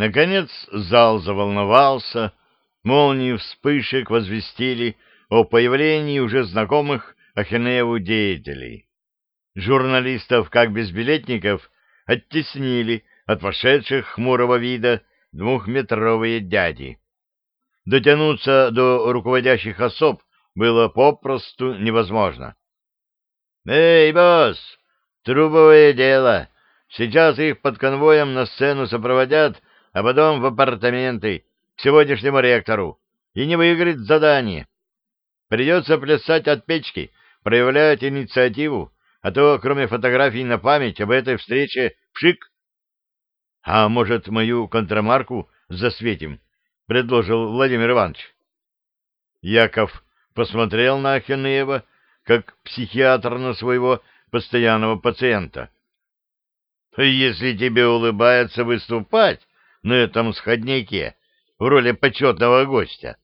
Наконец зал заволновался, молнии вспышек возвестили о появлении уже знакомых Ахинееву деятелей. Журналистов, как безбилетников, оттеснили от вошедших хмурого вида двухметровые дяди. Дотянуться до руководящих особ было попросту невозможно. «Эй, босс, трубовое дело! Сейчас их под конвоем на сцену сопроводят а потом в апартаменты к сегодняшнему ректору, и не выиграет задание. Придется плясать от печки, проявлять инициативу, а то, кроме фотографий на память об этой встрече, пшик. — А может, мою контрамарку засветим? — предложил Владимир Иванович. Яков посмотрел на Ахенеева, как психиатр на своего постоянного пациента. — Если тебе улыбается выступать, на этом сходняке в роли почетного гостя,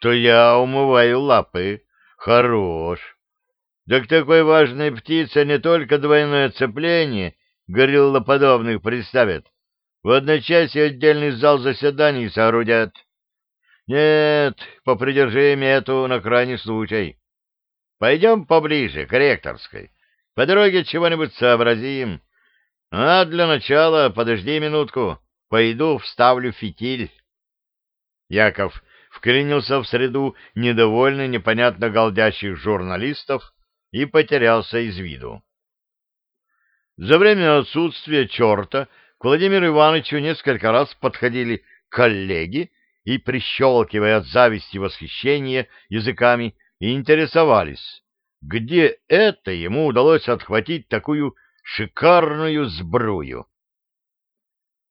то я умываю лапы. Хорош. Да к такой важной птице не только двойное цепление гориллоподобных представят, в одночасье отдельный зал заседаний соорудят. Нет, попридержи эту на крайний случай. Пойдем поближе, к ректорской. По дороге чего-нибудь сообразим. А для начала подожди минутку. Пойду вставлю фитиль. Яков вклинился в среду недовольно непонятно голдящих журналистов и потерялся из виду. За время отсутствия черта к Владимиру Ивановичу несколько раз подходили коллеги и, прищелкивая от зависти и восхищения языками, интересовались, где это ему удалось отхватить такую шикарную сбрую.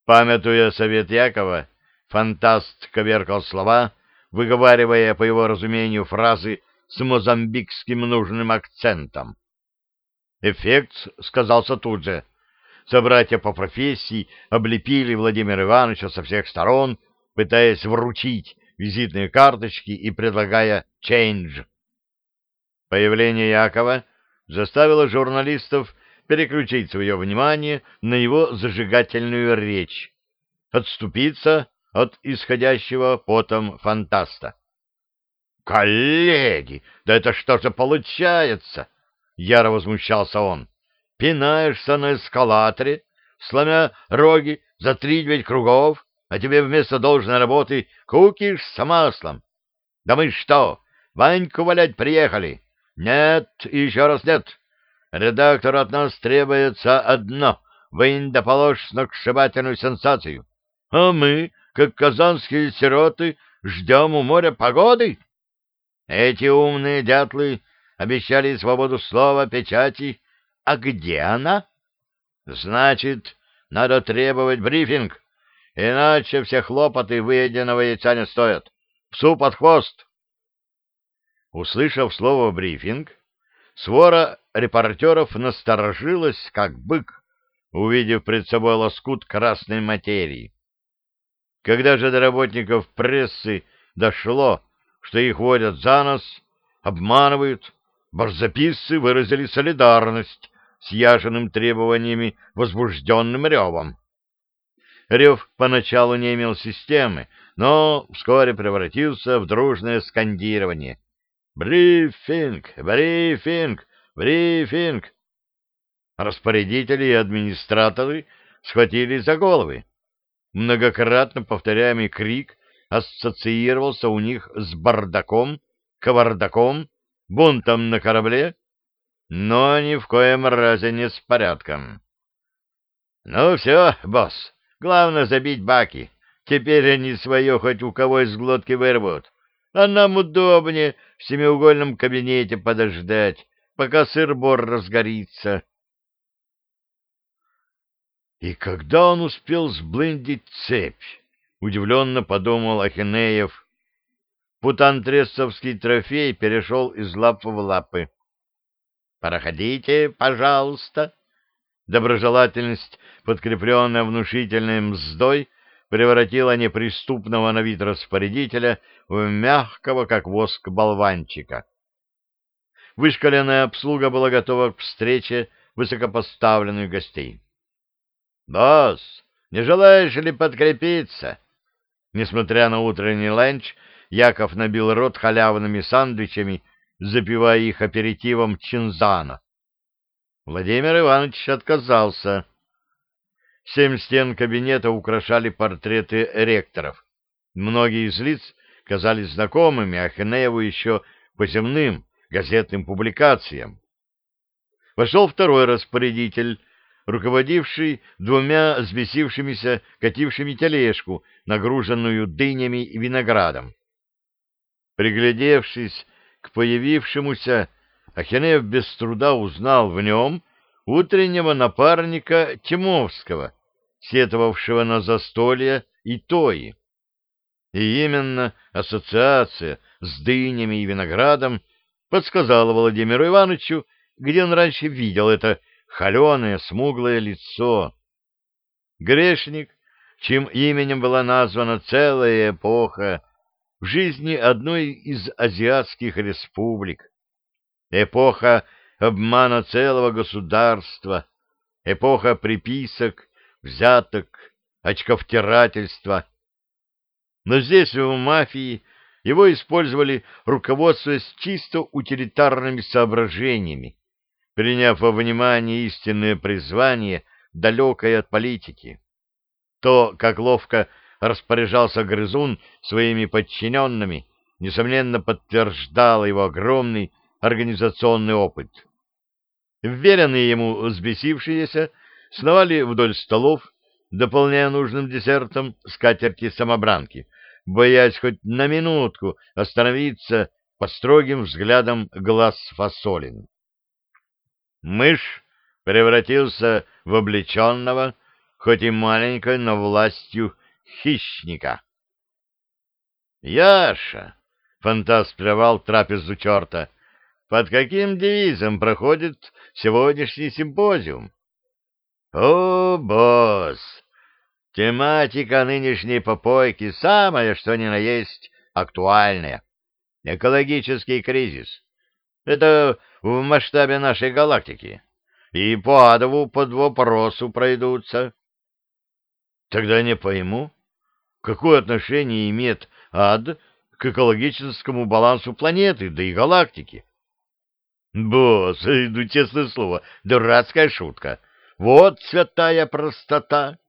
Памятуя совет Якова, фантаст коверкал слова, выговаривая, по его разумению, фразы с мозамбикским нужным акцентом. Эффект сказался тут же. Собратья по профессии облепили Владимира Ивановича со всех сторон, пытаясь вручить визитные карточки и предлагая «чейндж». Появление Якова заставило журналистов переключить свое внимание на его зажигательную речь, отступиться от исходящего потом фантаста. «Коллеги, да это что же получается?» — яро возмущался он. «Пинаешься на эскалаторе, сломя роги за три девять кругов, а тебе вместо должной работы кукишь маслом. Да мы что, Ваньку валять приехали? Нет, еще раз нет. Редактору от нас требуется одно — вынь да положь сногсшибательную сенсацию. А мы, как казанские сироты, ждем у моря погоды. Эти умные дятлы обещали свободу слова, печати. А где она? Значит, надо требовать брифинг, иначе все хлопоты выеденного яйца не стоят. Псу под хвост. Услышав слово «брифинг», свора репортеров насторожилась, как бык, увидев пред собой лоскут красной материи. Когда же до работников прессы дошло, что их водят за нос, обманывают, барзаписцы выразили солидарность с яженым требованиями возбужденным ревом. Рев поначалу не имел системы, но вскоре превратился в дружное скандирование. «Брифинг! Брифинг! Брифинг! Распорядители и администраторы схватились за головы. Многократно повторяемый крик ассоциировался у них с бардаком, кавардаком, бунтом на корабле, но ни в коем разе не с порядком. «Ну все, босс, главное забить баки. Теперь они свое хоть у кого из глотки вырвут. А нам удобнее в семиугольном кабинете подождать, пока сыр-бор разгорится. И когда он успел сблендить цепь, удивленно подумал Ахинеев. Путантресовский трофей перешел из лап в лапы. «Проходите, пожалуйста». Доброжелательность, подкрепленная внушительной мздой, превратила неприступного на вид распорядителя в мягкого, как воск, болванчика. Вышкаленная обслуга была готова к встрече высокопоставленных гостей. — Босс, Не желаешь ли подкрепиться? Несмотря на утренний ленч, Яков набил рот халявными сандвичами, запивая их аперитивом чинзана. Владимир Иванович отказался. Семь стен кабинета украшали портреты ректоров. Многие из лиц казались знакомыми Ахенееву еще по земным газетным публикациям. Вошел второй распорядитель, руководивший двумя взбесившимися, катившими тележку, нагруженную дынями и виноградом. Приглядевшись к появившемуся, Ахенеев без труда узнал в нем утреннего напарника Тимовского, сетовавшего на застолье и тои. И именно ассоциация с дынями и виноградом подсказала Владимиру Ивановичу, где он раньше видел это холеное, смуглое лицо. Грешник, чьим именем была названа целая эпоха в жизни одной из азиатских республик, эпоха обмана целого государства, эпоха приписок, взяток, очковтирательства. Но здесь, в мафии, его использовали, руководствуясь чисто утилитарными соображениями, приняв во внимание истинное призвание, далекое от политики. То, как ловко распоряжался Грызун своими подчиненными, несомненно подтверждало его огромный организационный опыт. Вверенные ему взбесившиеся сновали вдоль столов, дополняя нужным десертом скатерти-самобранки, боясь хоть на минутку остановиться под строгим взглядом глаз фасолин. Мышь превратился в облеченного, хоть и маленькой, но властью хищника. «Яша!» — фантаст плевал трапезу черта. «Под каким девизом проходит сегодняшний симпозиум?» «О, босс! Тематика нынешней попойки самая, что ни на есть, актуальная. Экологический кризис. Это в масштабе нашей галактики. И по адову под вопросу пройдутся. Тогда не пойму, какое отношение имеет ад к экологическому балансу планеты, да и галактики. Босс, ну, честное слово, дурацкая шутка. Вот святая простота.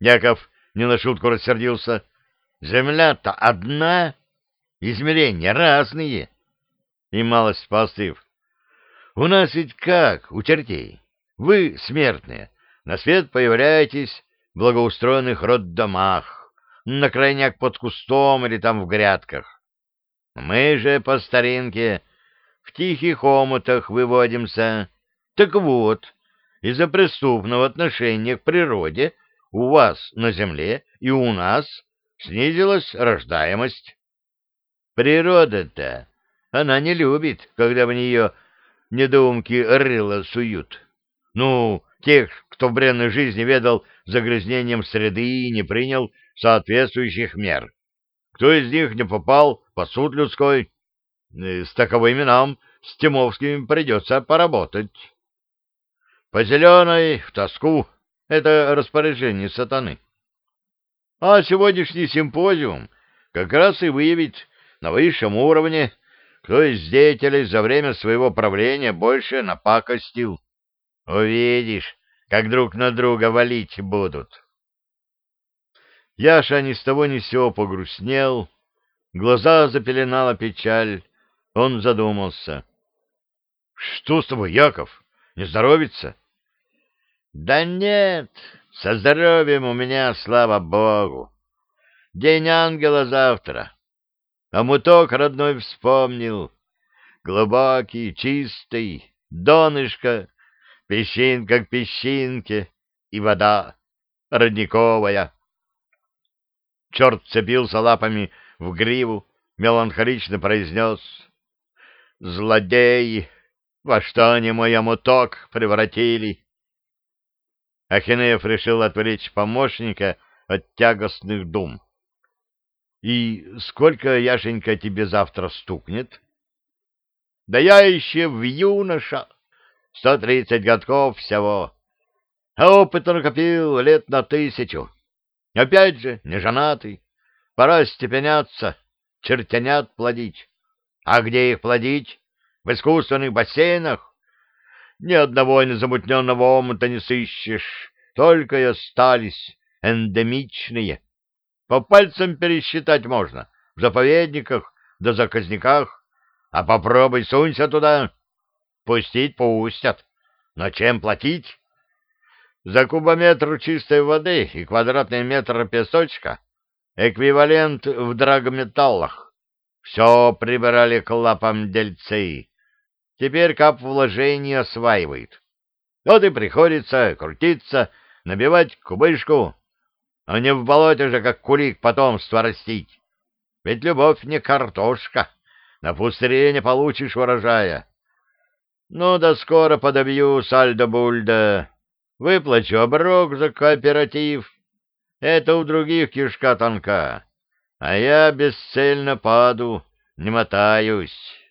Яков не на шутку рассердился. Земля-то одна, измерения разные. И малость поостыв. У нас ведь как, у чертей? Вы, смертные, на свет появляетесь в благоустроенных роддомах, на крайняк под кустом или там в грядках. Мы же по старинке в тихих омутах выводимся. Так вот, из-за преступного отношения к природе у вас на земле и у нас снизилась рождаемость. Природа-то, она не любит, когда в нее недоумки рыло суют. Ну, тех, кто в бренной жизни ведал загрязнением среды и не принял соответствующих мер. Кто из них не попал под суд людской? Э, с таковыми нам, с Тимовскими, придется поработать. По зеленой, в тоску, это распоряжение сатаны. А сегодняшний симпозиум как раз и выявит на высшем уровне кто из деятелей за время своего правления больше напакостил. Увидишь, как друг на друга валить будут. Яша ни с того ни с сего погрустнел, глаза запеленала печаль, он задумался. — Что с тобой, Яков? Не здоровится? — Да нет, со здоровьем у меня, слава богу. День ангела завтра. А муток родной вспомнил. Глубокий, чистый, донышко, песчинка к песчинке, и вода родниковая. Черт цепился лапами в гриву, меланхолично произнес. «Злодеи! Во что они мой муток превратили?» Ахинеев решил отвлечь помощника от тягостных дум. И сколько, Яшенька, тебе завтра стукнет? Да я еще в юноша. Сто тридцать годков всего. А опыта накопил лет на тысячу. Опять же, не женатый. Пора степеняться, чертянят плодить. А где их плодить? В искусственных бассейнах? Ни одного незамутненного омута не сыщешь, только и остались эндемичные. По пальцам пересчитать можно, в заповедниках да заказниках. А попробуй сунься туда. Пустить пустят. Но чем платить? За кубометр чистой воды и квадратный метр песочка эквивалент в драгметаллах. Все прибирали к лапам дельцы. Теперь кап вложений осваивает. Вот и приходится крутиться, набивать кубышку, а не в болоте же, как кулик, потомство растить. Ведь любовь не картошка, на пустыре не получишь урожая. Ну да скоро подобью сальдо-бульда, выплачу оброк за кооператив. Это у других кишка тонка, а я бесцельно паду, не мотаюсь».